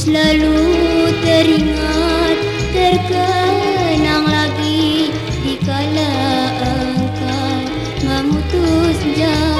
selalu teringat terkenang lagi di kala engkau. Memutus janji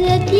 的